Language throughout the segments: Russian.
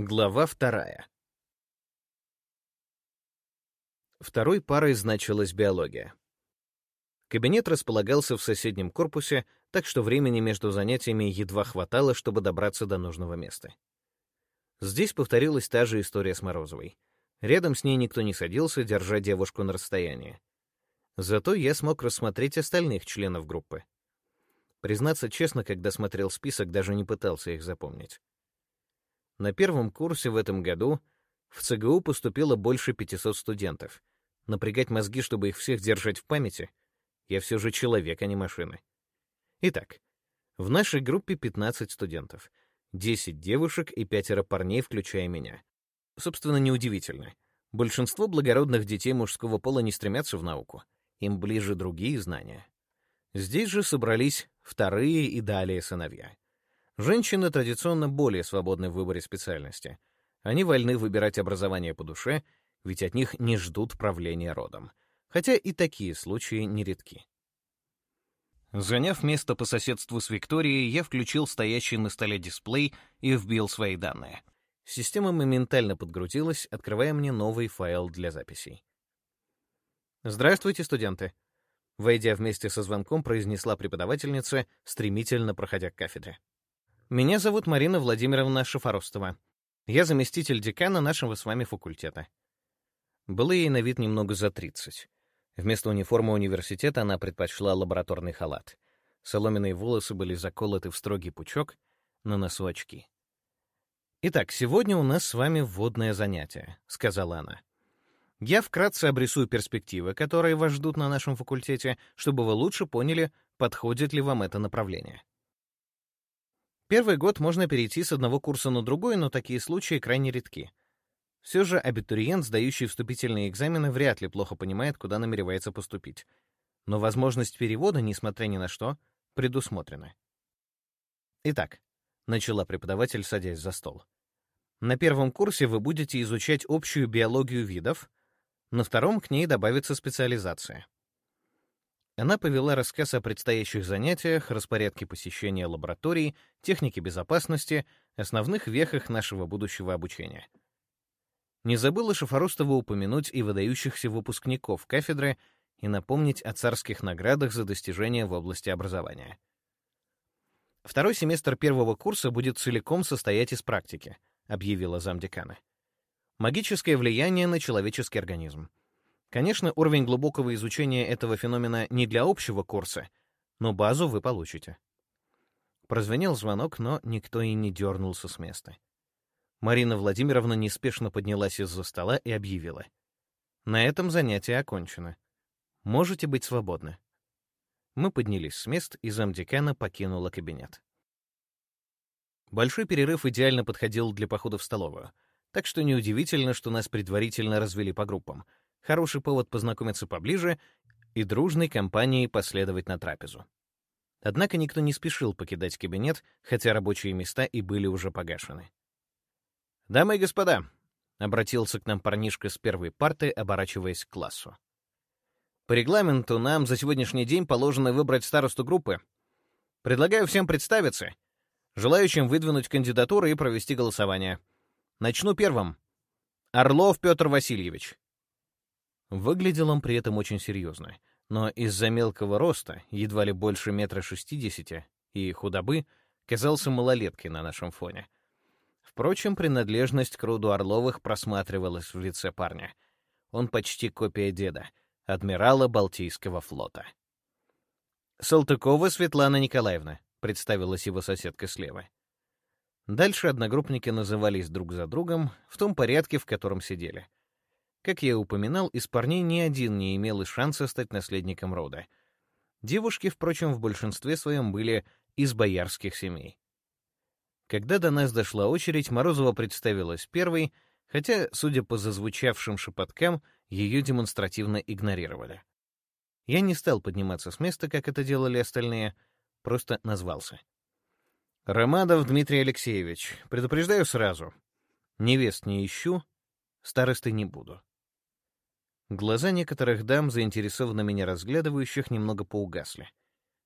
Глава вторая. Второй парой значилась биология. Кабинет располагался в соседнем корпусе, так что времени между занятиями едва хватало, чтобы добраться до нужного места. Здесь повторилась та же история с Морозовой. Рядом с ней никто не садился, держа девушку на расстоянии. Зато я смог рассмотреть остальных членов группы. Признаться честно, когда смотрел список, даже не пытался их запомнить. На первом курсе в этом году в ЦГУ поступило больше 500 студентов. Напрягать мозги, чтобы их всех держать в памяти? Я все же человек, а не машина. Итак, в нашей группе 15 студентов, 10 девушек и пятеро парней, включая меня. Собственно, неудивительно. Большинство благородных детей мужского пола не стремятся в науку. Им ближе другие знания. Здесь же собрались вторые и далее сыновья. Женщины традиционно более свободны в выборе специальности. Они вольны выбирать образование по душе, ведь от них не ждут правления родом. Хотя и такие случаи нередки. Заняв место по соседству с Викторией, я включил стоящий на столе дисплей и вбил свои данные. Система моментально подгрузилась, открывая мне новый файл для записей. «Здравствуйте, студенты!» Войдя вместе со звонком, произнесла преподавательница, стремительно проходя к кафедре. Меня зовут Марина Владимировна Шафоростова. Я заместитель декана нашего с вами факультета. Было ей на вид немного за 30. Вместо униформы университета она предпочла лабораторный халат. Соломенные волосы были заколоты в строгий пучок, на носу очки. «Итак, сегодня у нас с вами вводное занятие», — сказала она. «Я вкратце обрисую перспективы, которые вас ждут на нашем факультете, чтобы вы лучше поняли, подходит ли вам это направление. Первый год можно перейти с одного курса на другой, но такие случаи крайне редки. Все же абитуриент, сдающий вступительные экзамены, вряд ли плохо понимает, куда намеревается поступить. Но возможность перевода, несмотря ни на что, предусмотрена. Итак, начала преподаватель, садясь за стол. На первом курсе вы будете изучать общую биологию видов, на втором к ней добавится специализация. Она повела рассказ о предстоящих занятиях, распорядке посещения лабораторий, технике безопасности, основных вехах нашего будущего обучения. Не забыла Шафарустова упомянуть и выдающихся выпускников кафедры и напомнить о царских наградах за достижения в области образования. Второй семестр первого курса будет целиком состоять из практики, объявила замдекана. Магическое влияние на человеческий организм. Конечно, уровень глубокого изучения этого феномена не для общего курса, но базу вы получите. Прозвенел звонок, но никто и не дернулся с места. Марина Владимировна неспешно поднялась из-за стола и объявила. «На этом занятие окончено. Можете быть свободны». Мы поднялись с мест, и замдекана покинула кабинет. Большой перерыв идеально подходил для похода в столовую, так что неудивительно, что нас предварительно развели по группам — хороший повод познакомиться поближе и дружной компанией последовать на трапезу. Однако никто не спешил покидать кабинет, хотя рабочие места и были уже погашены. «Дамы и господа», — обратился к нам парнишка с первой парты, оборачиваясь к классу. «По регламенту нам за сегодняшний день положено выбрать старосту группы. Предлагаю всем представиться, желающим выдвинуть кандидатуры и провести голосование. Начну первым. Орлов Петр Васильевич. Выглядел он при этом очень серьезно, но из-за мелкого роста, едва ли больше метра шестидесяти, и худобы, казался малолеткой на нашем фоне. Впрочем, принадлежность к роду Орловых просматривалась в лице парня. Он почти копия деда, адмирала Балтийского флота. «Салтыкова Светлана Николаевна», — представилась его соседка слева. Дальше одногруппники назывались друг за другом в том порядке, в котором сидели — как я упоминал, из парней ни один не имел и шанса стать наследником рода. Девушки, впрочем, в большинстве своем были из боярских семей. Когда до нас дошла очередь, Морозова представилась первой, хотя, судя по зазвучавшим шепоткам, ее демонстративно игнорировали. Я не стал подниматься с места, как это делали остальные, просто назвался. «Ромадов Дмитрий Алексеевич, предупреждаю сразу. Невест не ищу, старостой не буду. Глаза некоторых дам, заинтересованно меня разглядывающих, немного поугасли.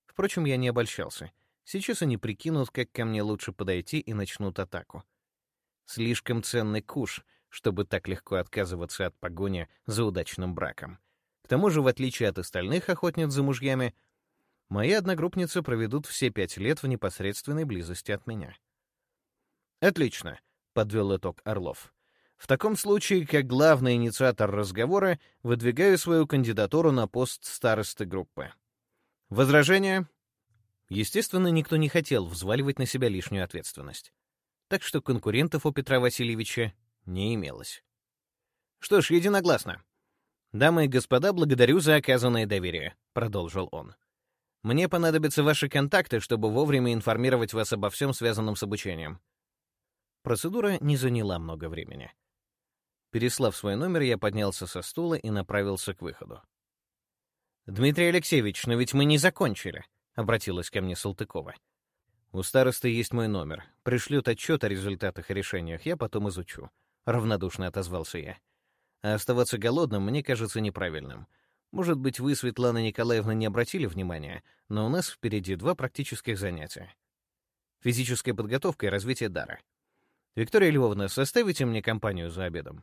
Впрочем, я не обольщался. Сейчас они прикинут, как ко мне лучше подойти и начнут атаку. слишком ценный куш, чтобы так легко отказываться от погони за удачным браком. К тому же, в отличие от остальных охотниц за мужьями, мои одногруппницы проведут все пять лет в непосредственной близости от меня. «Отлично», — подвел итог Орлов. «В таком случае, как главный инициатор разговора, выдвигаю свою кандидатуру на пост старосты группы. Возражения?» Естественно, никто не хотел взваливать на себя лишнюю ответственность. Так что конкурентов у Петра Васильевича не имелось. «Что ж, единогласно. Дамы и господа, благодарю за оказанное доверие», — продолжил он. «Мне понадобятся ваши контакты, чтобы вовремя информировать вас обо всем, связанном с обучением». Процедура не заняла много времени. Переслав свой номер, я поднялся со стула и направился к выходу. «Дмитрий Алексеевич, но ведь мы не закончили», — обратилась ко мне Салтыкова. «У старосты есть мой номер. Пришлют отчет о результатах и решениях, я потом изучу», — равнодушно отозвался я. «А оставаться голодным мне кажется неправильным. Может быть, вы, Светлана Николаевна, не обратили внимания, но у нас впереди два практических занятия. Физическая подготовка и развитие дара. Виктория Львовна, составите мне компанию за обедом?»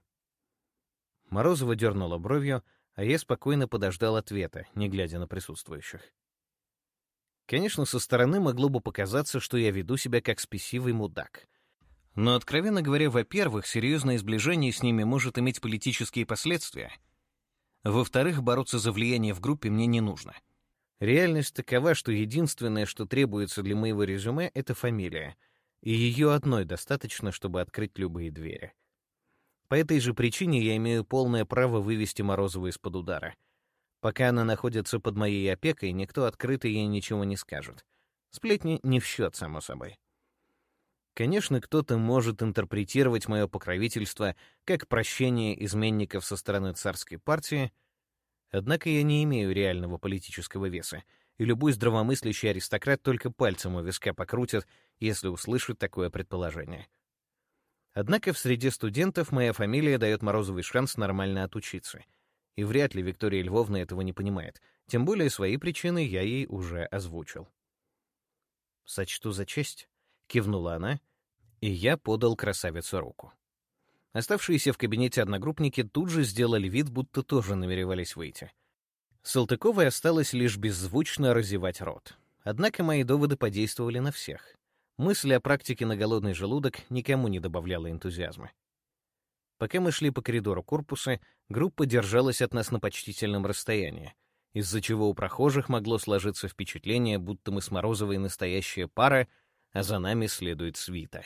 Морозова дернула бровью, а я спокойно подождал ответа, не глядя на присутствующих. Конечно, со стороны могло бы показаться, что я веду себя как спесивый мудак. Но, откровенно говоря, во-первых, серьезное сближение с ними может иметь политические последствия. Во-вторых, бороться за влияние в группе мне не нужно. Реальность такова, что единственное, что требуется для моего резюме, — это фамилия, и ее одной достаточно, чтобы открыть любые двери. По этой же причине я имею полное право вывести Морозова из-под удара — Пока она находится под моей опекой, никто открыто ей ничего не скажет. Сплетни не в счет, само собой. Конечно, кто-то может интерпретировать мое покровительство как прощение изменников со стороны царской партии, однако я не имею реального политического веса, и любой здравомыслящий аристократ только пальцем у виска покрутит, если услышит такое предположение. Однако в среде студентов моя фамилия дает Морозовый шанс нормально отучиться — и вряд ли Виктория Львовна этого не понимает. Тем более свои причины я ей уже озвучил. «Сочту за честь», — кивнула она, и я подал красавицу руку. Оставшиеся в кабинете одногруппники тут же сделали вид, будто тоже намеревались выйти. Салтыковой осталось лишь беззвучно разевать рот. Однако мои доводы подействовали на всех. Мысль о практике на голодный желудок никому не добавляла энтузиазма. Пока мы шли по коридору корпуса, группа держалась от нас на почтительном расстоянии, из-за чего у прохожих могло сложиться впечатление, будто мы с Морозовой настоящая пара, а за нами следует свита.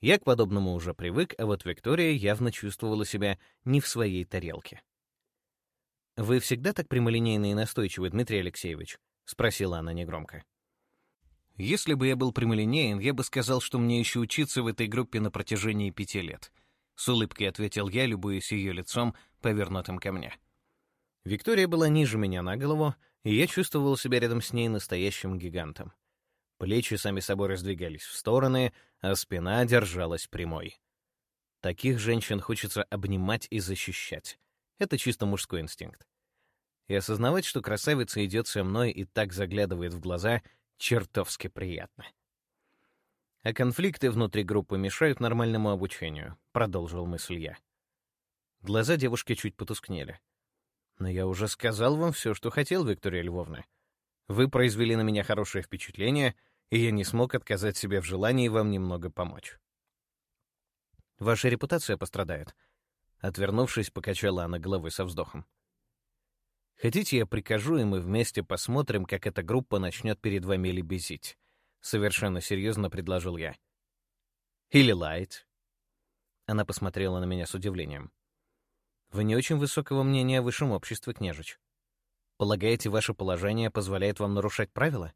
Я к подобному уже привык, а вот Виктория явно чувствовала себя не в своей тарелке. «Вы всегда так прямолинейны и настойчивы, Дмитрий Алексеевич?» — спросила она негромко. «Если бы я был прямолинеен, я бы сказал, что мне еще учиться в этой группе на протяжении пяти лет», с улыбкой ответил я, любуясь ее лицом, повернутым ко мне. Виктория была ниже меня на голову, и я чувствовал себя рядом с ней настоящим гигантом. Плечи сами собой раздвигались в стороны, а спина держалась прямой. Таких женщин хочется обнимать и защищать. Это чисто мужской инстинкт. И осознавать, что красавица идет со мной и так заглядывает в глаза, чертовски приятно. А конфликты внутри группы мешают нормальному обучению, продолжил мысль я. Глаза девушки чуть потускнели. Но я уже сказал вам все, что хотел, Виктория Львовна. Вы произвели на меня хорошее впечатление, и я не смог отказать себе в желании вам немного помочь. Ваша репутация пострадает. Отвернувшись, покачала она головой со вздохом. Хотите, я прикажу, и мы вместе посмотрим, как эта группа начнет перед вами лебезить. — совершенно серьезно предложил я. «Или Лайт?» Она посмотрела на меня с удивлением. «Вы не очень высокого мнения о высшем обществе, княжич. Полагаете, ваше положение позволяет вам нарушать правила?»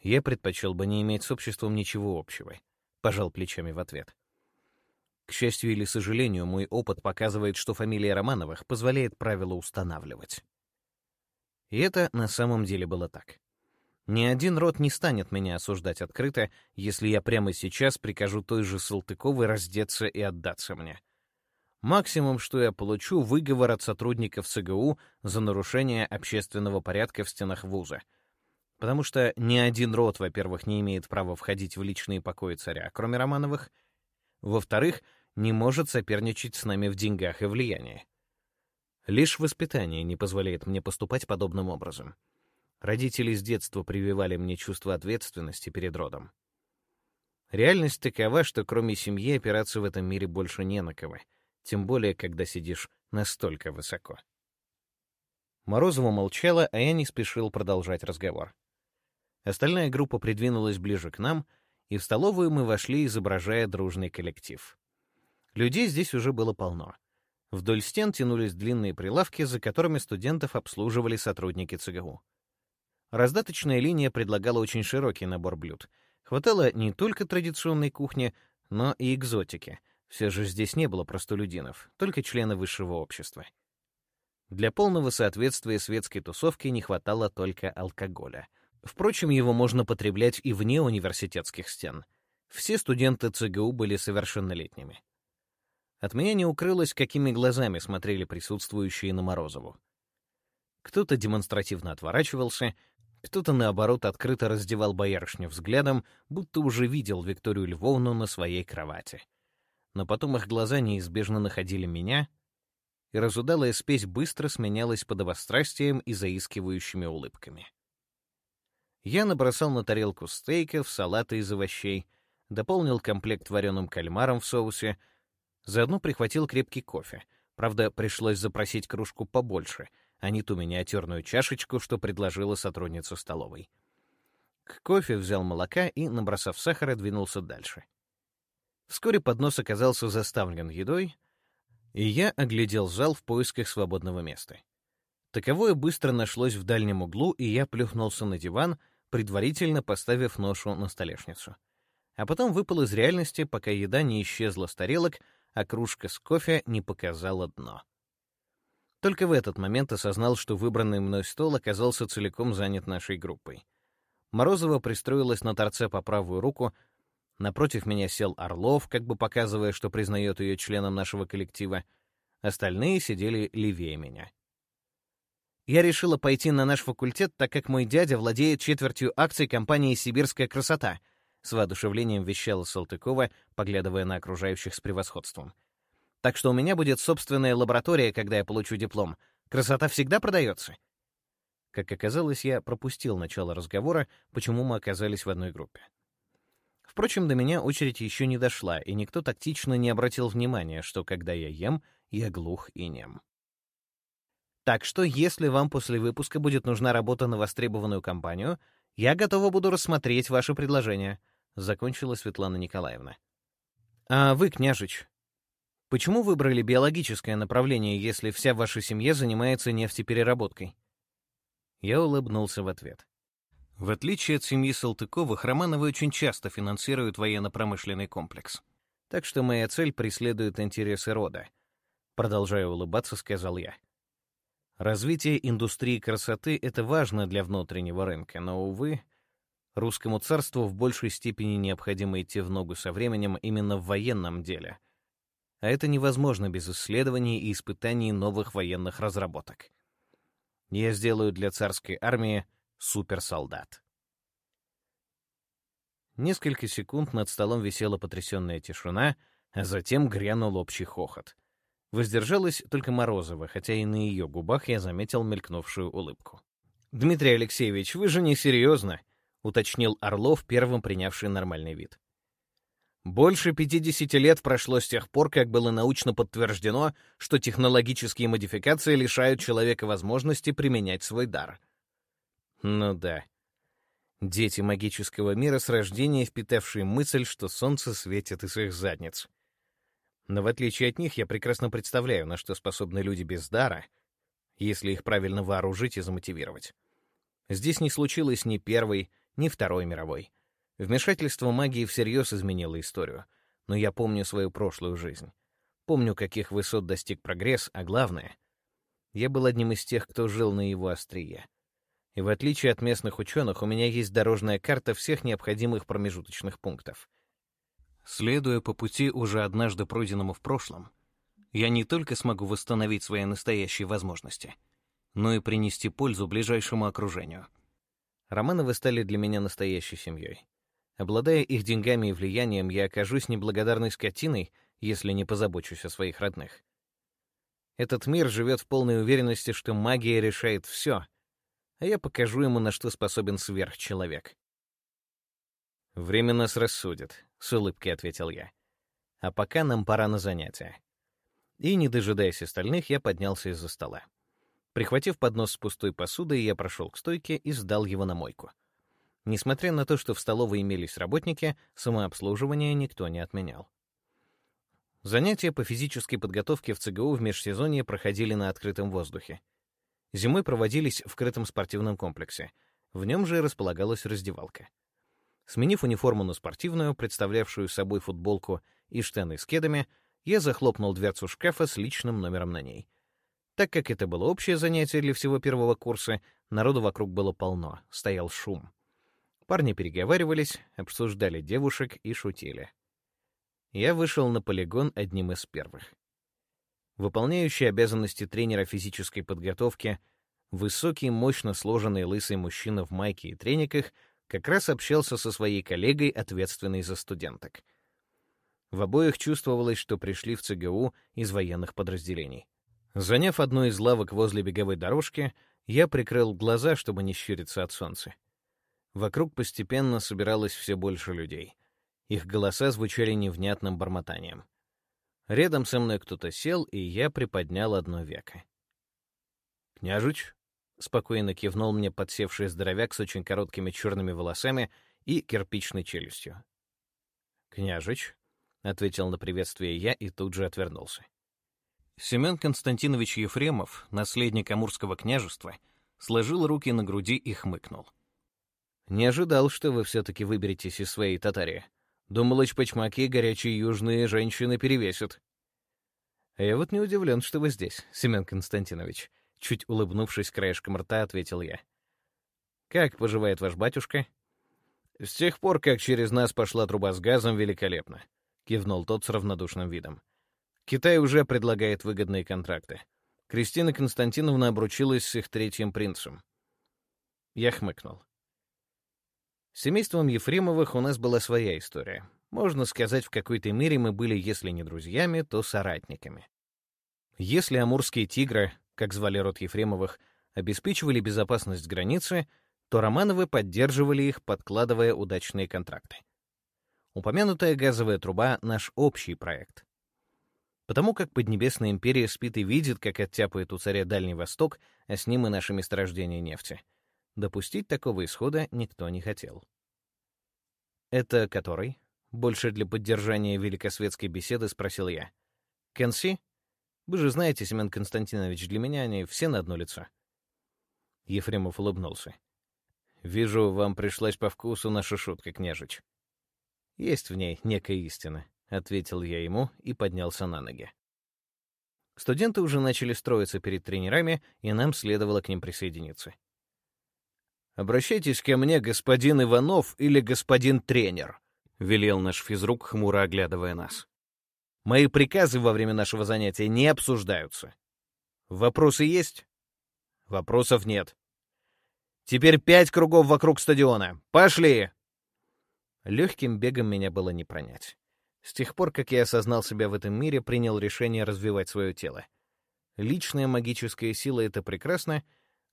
«Я предпочел бы не иметь с обществом ничего общего», — пожал плечами в ответ. К счастью или сожалению, мой опыт показывает, что фамилия Романовых позволяет правила устанавливать. И это на самом деле было так. Ни один род не станет меня осуждать открыто, если я прямо сейчас прикажу той же Салтыковой раздеться и отдаться мне. Максимум, что я получу, выговор от сотрудников ЦГУ за нарушение общественного порядка в стенах вуза. Потому что ни один род, во-первых, не имеет права входить в личные покои царя, кроме Романовых. Во-вторых, не может соперничать с нами в деньгах и влиянии. Лишь воспитание не позволяет мне поступать подобным образом. Родители с детства прививали мне чувство ответственности перед родом. Реальность такова, что кроме семьи опираться в этом мире больше не на кого, тем более, когда сидишь настолько высоко. Морозова молчала, а я не спешил продолжать разговор. Остальная группа придвинулась ближе к нам, и в столовую мы вошли, изображая дружный коллектив. Людей здесь уже было полно. Вдоль стен тянулись длинные прилавки, за которыми студентов обслуживали сотрудники ЦГУ. Раздаточная линия предлагала очень широкий набор блюд. Хватало не только традиционной кухни, но и экзотики. Все же здесь не было простолюдинов, только члены высшего общества. Для полного соответствия светской тусовке не хватало только алкоголя. Впрочем, его можно потреблять и вне университетских стен. Все студенты ЦГУ были совершеннолетними. От меня не укрылось, какими глазами смотрели присутствующие на Морозову. Кто-то демонстративно отворачивался, кто-то, наоборот, открыто раздевал боярышню взглядом, будто уже видел Викторию Львовну на своей кровати. Но потом их глаза неизбежно находили меня, и разудалая спесь быстро сменялась подобострастием и заискивающими улыбками. Я набросал на тарелку стейков, салата из овощей, дополнил комплект вареным кальмаром в соусе — Заодно прихватил крепкий кофе. Правда, пришлось запросить кружку побольше, а не ту миниатюрную чашечку, что предложила сотрудница столовой. К кофе взял молока и, набросав сахара, двинулся дальше. Вскоре поднос оказался заставлен едой, и я оглядел зал в поисках свободного места. Таковое быстро нашлось в дальнем углу, и я плюхнулся на диван, предварительно поставив ношу на столешницу. А потом выпал из реальности, пока еда не исчезла с тарелок, а кружка с кофе не показала дно. Только в этот момент осознал, что выбранный мной стол оказался целиком занят нашей группой. Морозова пристроилась на торце по правую руку, напротив меня сел Орлов, как бы показывая, что признает ее членом нашего коллектива, остальные сидели левее меня. Я решила пойти на наш факультет, так как мой дядя владеет четвертью акций компании «Сибирская красота», с воодушевлением вещала Салтыкова, поглядывая на окружающих с превосходством. «Так что у меня будет собственная лаборатория, когда я получу диплом. Красота всегда продается». Как оказалось, я пропустил начало разговора, почему мы оказались в одной группе. Впрочем, до меня очередь еще не дошла, и никто тактично не обратил внимания, что когда я ем, я глух и нем. Так что, если вам после выпуска будет нужна работа на востребованную компанию, я готова буду рассмотреть ваше предложение —— закончила Светлана Николаевна. «А вы, княжич, почему выбрали биологическое направление, если вся ваша семья занимается нефтепереработкой?» Я улыбнулся в ответ. В отличие от семьи Салтыковых, Романовы очень часто финансируют военно-промышленный комплекс. Так что моя цель преследует интересы рода. Продолжая улыбаться, сказал я. Развитие индустрии красоты — это важно для внутреннего рынка, но, увы, Русскому царству в большей степени необходимо идти в ногу со временем именно в военном деле. А это невозможно без исследований и испытаний новых военных разработок. Я сделаю для царской армии суперсолдат. Несколько секунд над столом висела потрясенная тишина, а затем грянул общий хохот. Воздержалась только Морозова, хотя и на ее губах я заметил мелькнувшую улыбку. «Дмитрий Алексеевич, вы же не серьезно?» уточнил Орлов, первым принявший нормальный вид. Больше 50 лет прошло с тех пор, как было научно подтверждено, что технологические модификации лишают человека возможности применять свой дар. Ну да. Дети магического мира с рождения, впитавшие мысль, что солнце светит из их задниц. Но в отличие от них, я прекрасно представляю, на что способны люди без дара, если их правильно вооружить и замотивировать. Здесь не случилось ни первой, ни Второй мировой. Вмешательство магии всерьез изменило историю, но я помню свою прошлую жизнь. Помню, каких высот достиг прогресс, а главное, я был одним из тех, кто жил на его острие. И в отличие от местных ученых, у меня есть дорожная карта всех необходимых промежуточных пунктов. Следуя по пути, уже однажды пройденному в прошлом, я не только смогу восстановить свои настоящие возможности, но и принести пользу ближайшему окружению — Романовы стали для меня настоящей семьей. Обладая их деньгами и влиянием, я окажусь неблагодарной скотиной, если не позабочусь о своих родных. Этот мир живет в полной уверенности, что магия решает все, а я покажу ему, на что способен сверхчеловек. «Время нас рассудит», — с улыбкой ответил я. «А пока нам пора на занятия». И, не дожидаясь остальных, я поднялся из-за стола. Прихватив поднос с пустой посудой, я прошел к стойке и сдал его на мойку. Несмотря на то, что в столовой имелись работники, самообслуживание никто не отменял. Занятия по физической подготовке в ЦГУ в межсезонье проходили на открытом воздухе. Зимой проводились в крытом спортивном комплексе. В нем же располагалась раздевалка. Сменив униформу на спортивную, представлявшую собой футболку и штаны с кедами, я захлопнул дверцу шкафа с личным номером на ней. Так как это было общее занятие для всего первого курса, народу вокруг было полно, стоял шум. Парни переговаривались, обсуждали девушек и шутили. Я вышел на полигон одним из первых. Выполняющий обязанности тренера физической подготовки, высокий, мощно сложенный лысый мужчина в майке и трениках как раз общался со своей коллегой, ответственной за студенток. В обоих чувствовалось, что пришли в ЦГУ из военных подразделений. Заняв одну из лавок возле беговой дорожки, я прикрыл глаза, чтобы не щуриться от солнца. Вокруг постепенно собиралось все больше людей. Их голоса звучали невнятным бормотанием. Рядом со мной кто-то сел, и я приподнял одно веко. «Княжич?» — спокойно кивнул мне подсевший здоровяк с очень короткими черными волосами и кирпичной челюстью. «Княжич?» — ответил на приветствие я и тут же отвернулся. Семен Константинович Ефремов, наследник Амурского княжества, сложил руки на груди и хмыкнул. Не ожидал, что вы все-таки выберетесь из своей татари. Думал, чпачмаки горячие южные женщины перевесят. Я вот не удивлен, что вы здесь, Семен Константинович. Чуть улыбнувшись краешком рта, ответил я. Как поживает ваш батюшка? С тех пор, как через нас пошла труба с газом, великолепно. Кивнул тот с равнодушным видом. Китай уже предлагает выгодные контракты. Кристина Константиновна обручилась с их третьим принцем. Я хмыкнул. С семейством Ефремовых у нас была своя история. Можно сказать, в какой-то мере мы были, если не друзьями, то соратниками. Если амурские тигры, как звали род Ефремовых, обеспечивали безопасность границы, то Романовы поддерживали их, подкладывая удачные контракты. Упомянутая газовая труба — наш общий проект. Потому как Поднебесная империя спит и видит, как оттяпает у царя Дальний Восток, а с ним и наше месторождение нефти — Допустить такого исхода никто не хотел. «Это который?» — больше для поддержания великосветской беседы спросил я. «Кенси? Вы же знаете, Семен Константинович, для меня они все на одно лицо». Ефремов улыбнулся. «Вижу, вам пришлась по вкусу наша шутка, княжич». «Есть в ней некая истина», — ответил я ему и поднялся на ноги. Студенты уже начали строиться перед тренерами, и нам следовало к ним присоединиться. «Обращайтесь ко мне, господин Иванов или господин тренер», — велел наш физрук, хмуро оглядывая нас. «Мои приказы во время нашего занятия не обсуждаются. Вопросы есть?» «Вопросов нет. Теперь пять кругов вокруг стадиона. Пошли!» Легким бегом меня было не пронять. С тех пор, как я осознал себя в этом мире, принял решение развивать свое тело. Личная магическая сила — это прекрасно,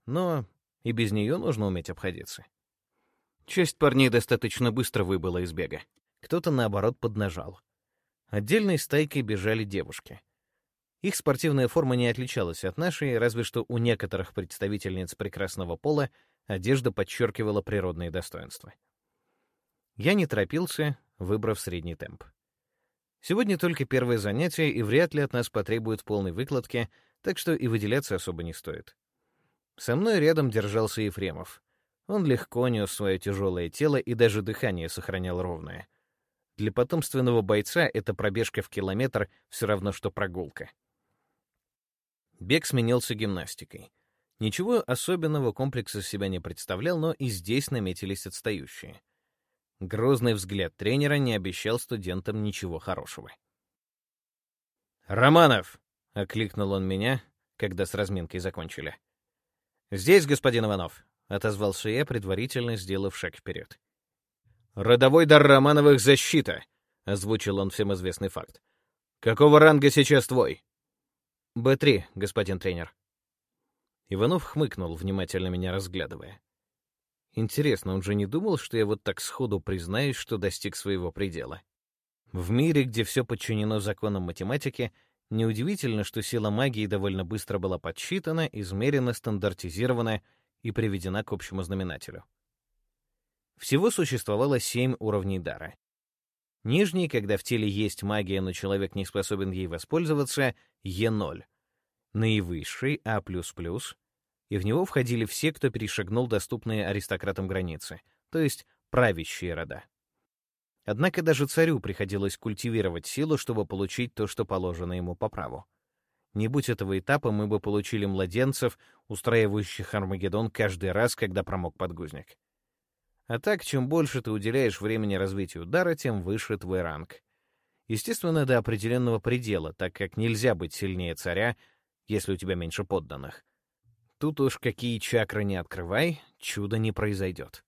но и без нее нужно уметь обходиться. Часть парней достаточно быстро выбыла из бега. Кто-то, наоборот, поднажал. Отдельной стайкой бежали девушки. Их спортивная форма не отличалась от нашей, разве что у некоторых представительниц прекрасного пола одежда подчеркивала природные достоинства. Я не торопился, выбрав средний темп. Сегодня только первое занятие, и вряд ли от нас потребуют полной выкладки, так что и выделяться особо не стоит. Со мной рядом держался Ефремов. Он легко нес свое тяжелое тело и даже дыхание сохранял ровное. Для потомственного бойца эта пробежка в километр все равно, что прогулка. Бег сменился гимнастикой. Ничего особенного комплекс из себя не представлял, но и здесь наметились отстающие. Грозный взгляд тренера не обещал студентам ничего хорошего. «Романов!» — окликнул он меня, когда с разминкой закончили. «Здесь, господин Иванов», — отозвался я, предварительно сделав шаг вперед. «Родовой дар Романовых — защита», — озвучил он всем известный факт. «Какого ранга сейчас твой?» «Б3, господин тренер». Иванов хмыкнул, внимательно меня разглядывая. Интересно, он же не думал, что я вот так сходу признаюсь, что достиг своего предела? В мире, где все подчинено законам математики, неудивительно, что сила магии довольно быстро была подсчитана, измерена, стандартизирована и приведена к общему знаменателю. Всего существовало семь уровней дара. Нижний, когда в теле есть магия, но человек не способен ей воспользоваться, Е0. Наивысший, А++, и в него входили все, кто перешагнул доступные аристократам границы, то есть правящие рода. Однако даже царю приходилось культивировать силу, чтобы получить то, что положено ему по праву. Не будь этого этапа, мы бы получили младенцев, устраивающих Армагеддон каждый раз, когда промок подгузник. А так, чем больше ты уделяешь времени развитию дара, тем выше твой ранг. Естественно, до определенного предела, так как нельзя быть сильнее царя, если у тебя меньше подданных. Тут уж какие чакры не открывай, чудо не произойдет.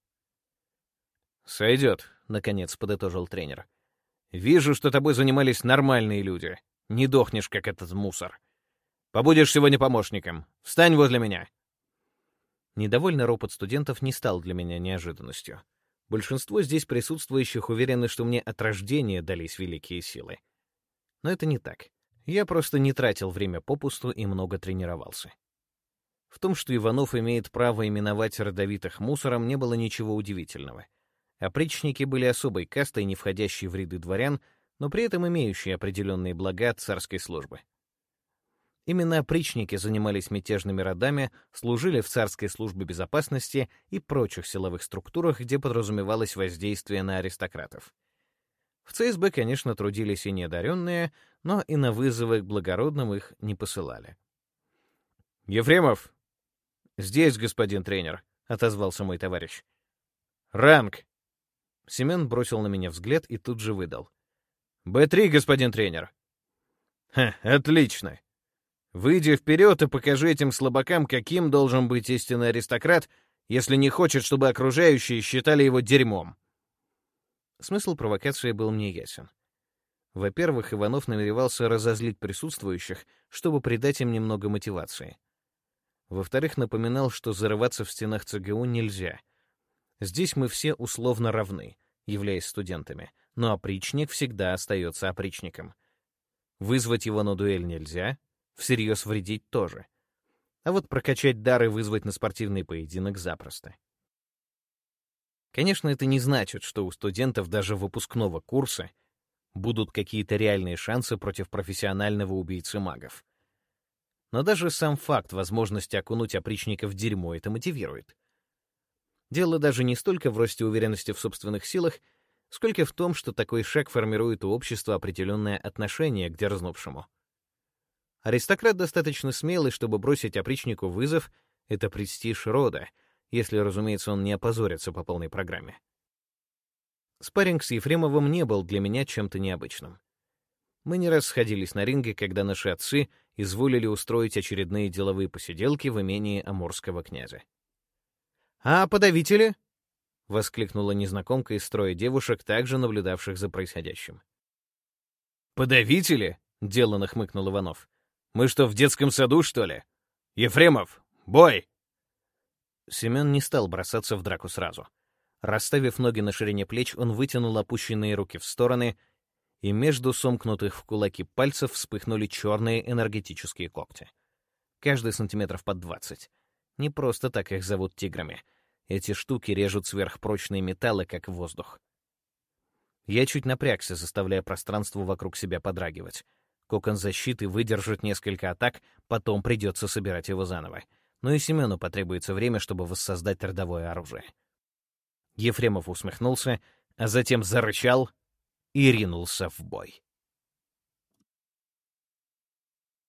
«Сойдет», — наконец подытожил тренер. «Вижу, что тобой занимались нормальные люди. Не дохнешь, как этот мусор. Побудешь сегодня помощником. Встань возле меня». Недовольный ропот студентов не стал для меня неожиданностью. Большинство здесь присутствующих уверены, что мне от рождения дались великие силы. Но это не так. Я просто не тратил время попусту и много тренировался. В том, что Иванов имеет право именовать родовитых мусором, не было ничего удивительного. Опричники были особой кастой, не входящей в ряды дворян, но при этом имеющие определенные блага от царской службы. Именно опричники занимались мятежными родами, служили в царской службе безопасности и прочих силовых структурах, где подразумевалось воздействие на аристократов. В ЦСБ, конечно, трудились и неодаренные, но и на вызовы к благородным их не посылали. «Ефремов!» «Здесь, господин тренер», — отозвался мой товарищ. «Ранг!» Семен бросил на меня взгляд и тут же выдал. «Б3, господин тренер». «Ха, отлично. Выйди вперед и покажи этим слабакам, каким должен быть истинный аристократ, если не хочет, чтобы окружающие считали его дерьмом. Смысл провокации был мне ясен. Во-первых, Иванов намеревался разозлить присутствующих, чтобы придать им немного мотивации. Во-вторых, напоминал, что зарываться в стенах ЦГУ нельзя. Здесь мы все условно равны, являясь студентами, но опричник всегда остается опричником. Вызвать его на дуэль нельзя, всерьез вредить тоже. А вот прокачать дар и вызвать на спортивный поединок запросто. Конечно, это не значит, что у студентов даже выпускного курса будут какие-то реальные шансы против профессионального убийцы магов. Но даже сам факт возможности окунуть опричника в дерьмо это мотивирует. Дело даже не столько в росте уверенности в собственных силах, сколько в том, что такой шаг формирует у общества определенное отношение к дерзнувшему. Аристократ достаточно смелый, чтобы бросить опричнику вызов — это престиж рода, если, разумеется, он не опозорится по полной программе. Спарринг с Ефремовым не был для меня чем-то необычным. Мы не раз сходились на ринге, когда наши отцы изволили устроить очередные деловые посиделки в имении амурского князя. «А подавители?» — воскликнула незнакомка из строя девушек, также наблюдавших за происходящим. «Подавители?» — деланно хмыкнул Иванов. Мы что, в детском саду, что ли? Ефремов, бой!» Семен не стал бросаться в драку сразу. Расставив ноги на ширине плеч, он вытянул опущенные руки в стороны, и между сомкнутых в кулаки пальцев вспыхнули черные энергетические когти. Каждый сантиметров под двадцать. Не просто так их зовут тиграми. Эти штуки режут сверхпрочные металлы, как воздух. Я чуть напрягся, заставляя пространство вокруг себя подрагивать. Кокон защиты выдержит несколько атак, потом придется собирать его заново. Но и Семену потребуется время, чтобы воссоздать родовое оружие. Ефремов усмехнулся, а затем зарычал и ринулся в бой.